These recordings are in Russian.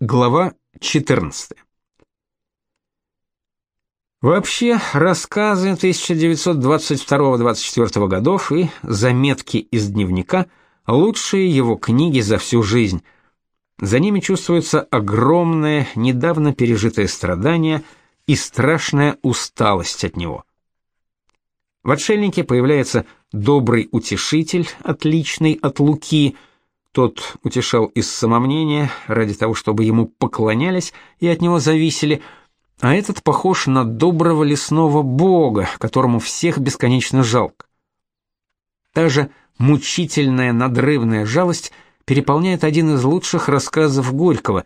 Глава 14. Вообще, рассказы 1922-24 годов и заметки из дневника лучшие его книги за всю жизнь. За ними чувствуется огромное, недавно пережитое страдание и страшная усталость от него. В отшельнике появляется добрый утешитель, отличный от Луки – тот утешал из самомнения, ради того, чтобы ему поклонялись и от него зависели, а этот похож на доброго лесного бога, которому всех бесконечно жалко. Та же мучительная надрывная жалость переполняет один из лучших рассказов Горького,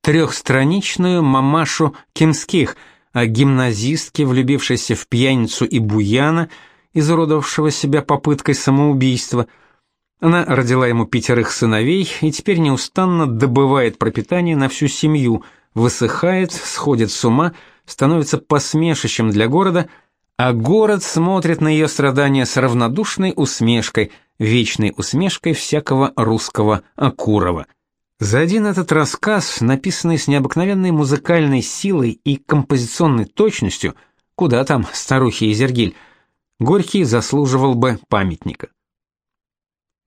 трехстраничную мамашу Кимских о гимназистке, влюбившейся в пьяницу и буяна, изуродовавшего себя попыткой самоубийства – она родила ему пятерых сыновей и теперь неустанно добывает пропитание на всю семью, высыхает, сходит с ума, становится посмешищем для города, а город смотрит на ее страдания с равнодушной усмешкой, вечной усмешкой всякого русского Акурова. За один этот рассказ, написанный с необыкновенной музыкальной силой и композиционной точностью, куда там старухи Изергиль, Горький заслуживал бы памятника.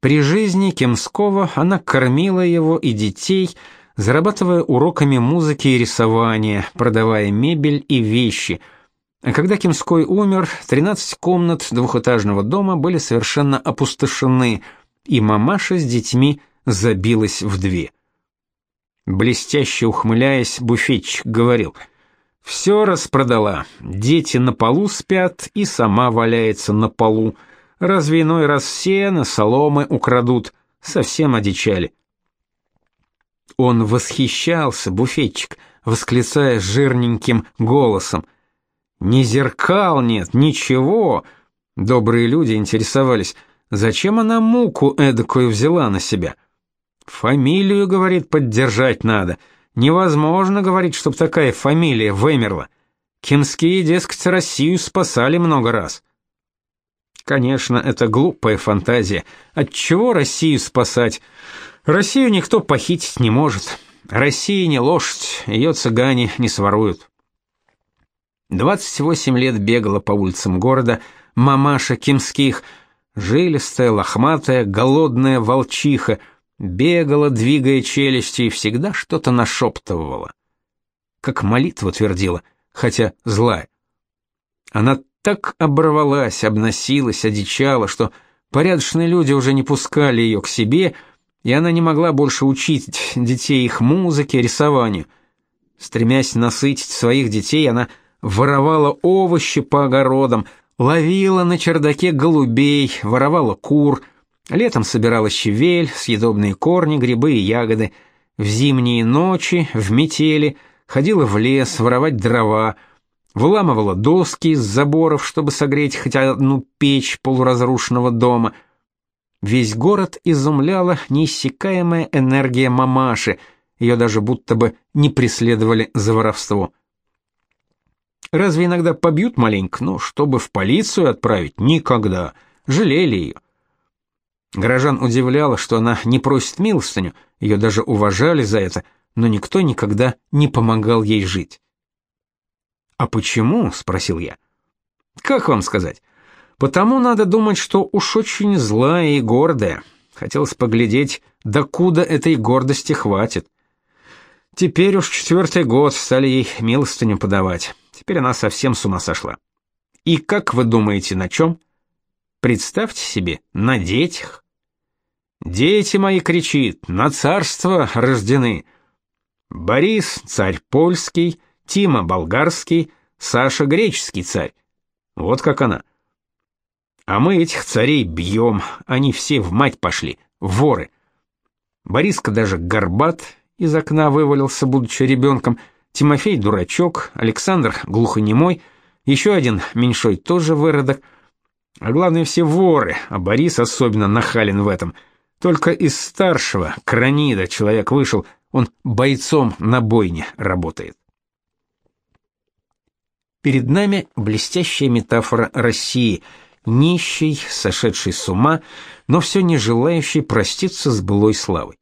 При жизни Кемского она кормила его и детей, зарабатывая уроками музыки и рисования, продавая мебель и вещи. А когда Кемской умер, 13 комнат двухэтажного дома были совершенно опустошены, и мамаша с детьми забилась в две. Блестяще ухмыляясь, буфетчик говорил: «Все распродала. Дети на полу спят, и сама валяется на полу. Разве иной раз сено, соломы украдут, совсем одичали. Он восхищался, буфетчик, восклицая жирненьким голосом. «Ни зеркал нет, ничего!» Добрые люди интересовались, зачем она муку эдакую взяла на себя. «Фамилию, — говорит, — поддержать надо. Невозможно, — говорит, — чтоб такая фамилия вымерла. Кинские, дескать, Россию спасали много раз». Конечно, это глупая фантазия. От чего Россию спасать? Россию никто похитить не может. Россия не лошадь, ее цыгане не своруют. 28 лет бегала по улицам города мамаша Кимских, жилистая, лохматая, голодная волчиха, бегала, двигая челюсти, и всегда что-то нашептывала. Как молитву твердила, хотя злая. Она так оборвалась, обносилась, одичала, что порядочные люди уже не пускали ее к себе, и она не могла больше учить детей их музыке, рисованию. Стремясь насытить своих детей, она воровала овощи по огородам, ловила на чердаке голубей, воровала кур, летом собирала щавель, съедобные корни, грибы и ягоды, в зимние ночи, в метели, ходила в лес воровать дрова, выламывала доски из заборов, чтобы согреть хоть одну печь полуразрушенного дома. Весь город изумляла неиссякаемая энергия мамаши, ее даже будто бы не преследовали за воровство. Разве иногда побьют маленько, но чтобы в полицию отправить никогда. Жалели ее. Горожан удивляло, что она не просит милостыню, ее даже уважали за это, но никто никогда не помогал ей жить. «А почему?» — спросил я. «Как вам сказать? Потому надо думать, что уж очень злая и гордая. Хотелось поглядеть, докуда этой гордости хватит. Теперь уж четвертый год стали ей милостыню подавать. Теперь она совсем с ума сошла. И как вы думаете, на чем? Представьте себе, на детях. Дети мои, кричит, на царство рождены. Борис, царь польский, Тима болгарский, Саша греческий царь. Вот как она. А мы этих царей бьем, они все в мать пошли, воры. Бориска даже горбат из окна вывалился, будучи ребенком, Тимофей дурачок, Александр глухонемой, еще один меньшой тоже выродок. А главное все воры, а Борис особенно нахален в этом. Только из старшего, Кранида, человек вышел, он бойцом на бойне работает. Перед нами блестящая метафора России, нищей, сошедшей с ума, но все не желающей проститься с былой славой.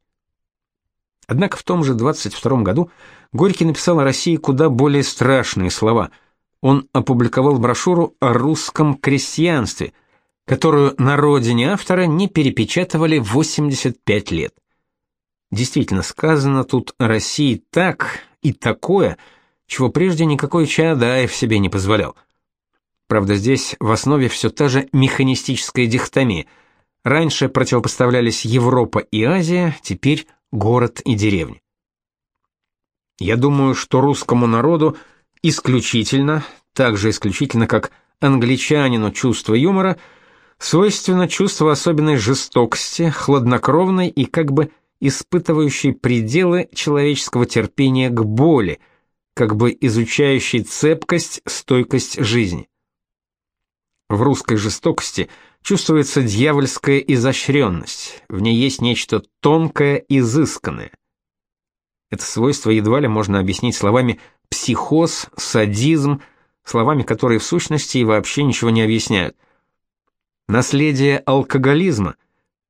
Однако в том же 22 году Горький написал о России куда более страшные слова. Он опубликовал брошюру о русском крестьянстве, которую на родине автора не перепечатывали 85 лет. Действительно, сказано тут о России так и такое, чего прежде никакой Чаадаев себе не позволял. Правда, здесь в основе все та же механистическая дихотомия. Раньше противопоставлялись Европа и Азия, теперь город и деревня. Я думаю, что русскому народу исключительно, так же исключительно, как англичанину чувство юмора, свойственно чувство особенной жестокости, хладнокровной и как бы испытывающей пределы человеческого терпения к боли, как бы изучающей цепкость, стойкость жизни. В русской жестокости чувствуется дьявольская изощренность, в ней есть нечто тонкое, изысканное. Это свойство едва ли можно объяснить словами психоз, садизм, словами, которые в сущности и вообще ничего не объясняют. Наследие алкоголизма.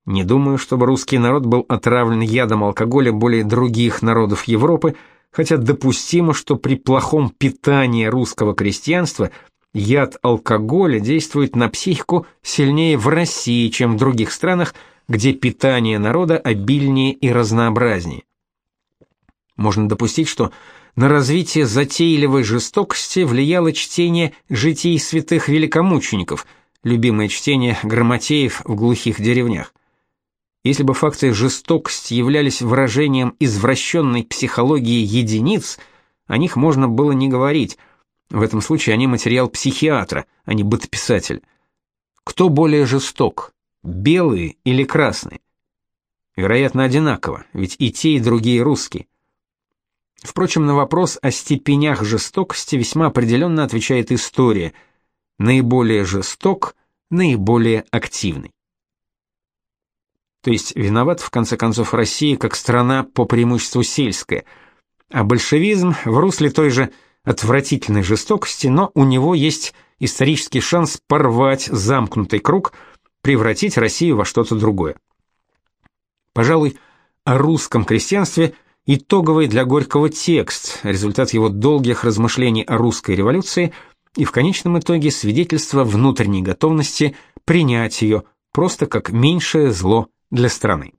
Не думаю, чтобы русский народ был отравлен ядом алкоголя более других народов Европы, хотя допустимо, что при плохом питании русского крестьянства – Яд алкоголя действует на психику сильнее в России, чем в других странах, где питание народа обильнее и разнообразнее. Можно допустить, что на развитие затейливой жестокости влияло чтение житий святых великомучеников, любимое чтение грамотеев в глухих деревнях. Если бы факты жестокости являлись выражением извращенной психологии единиц, о них можно было не говорить – в этом случае они материал психиатра, а не бытописатель. Кто более жесток, белые или красные? Вероятно, одинаково, ведь и те, и другие русские. Впрочем, на вопрос о степенях жестокости весьма определенно отвечает история. Наиболее жесток, наиболее активный. То есть виноват в конце концов Россия как страна по преимуществу сельская, а большевизм в русле той же отвратительной жестокости, но у него есть исторический шанс порвать замкнутый круг, превратить Россию во что-то другое. Пожалуй, о русском крестьянстве итоговый для Горького текст, результат его долгих размышлений о русской революции и в конечном итоге свидетельство внутренней готовности принять ее просто как меньшее зло для страны.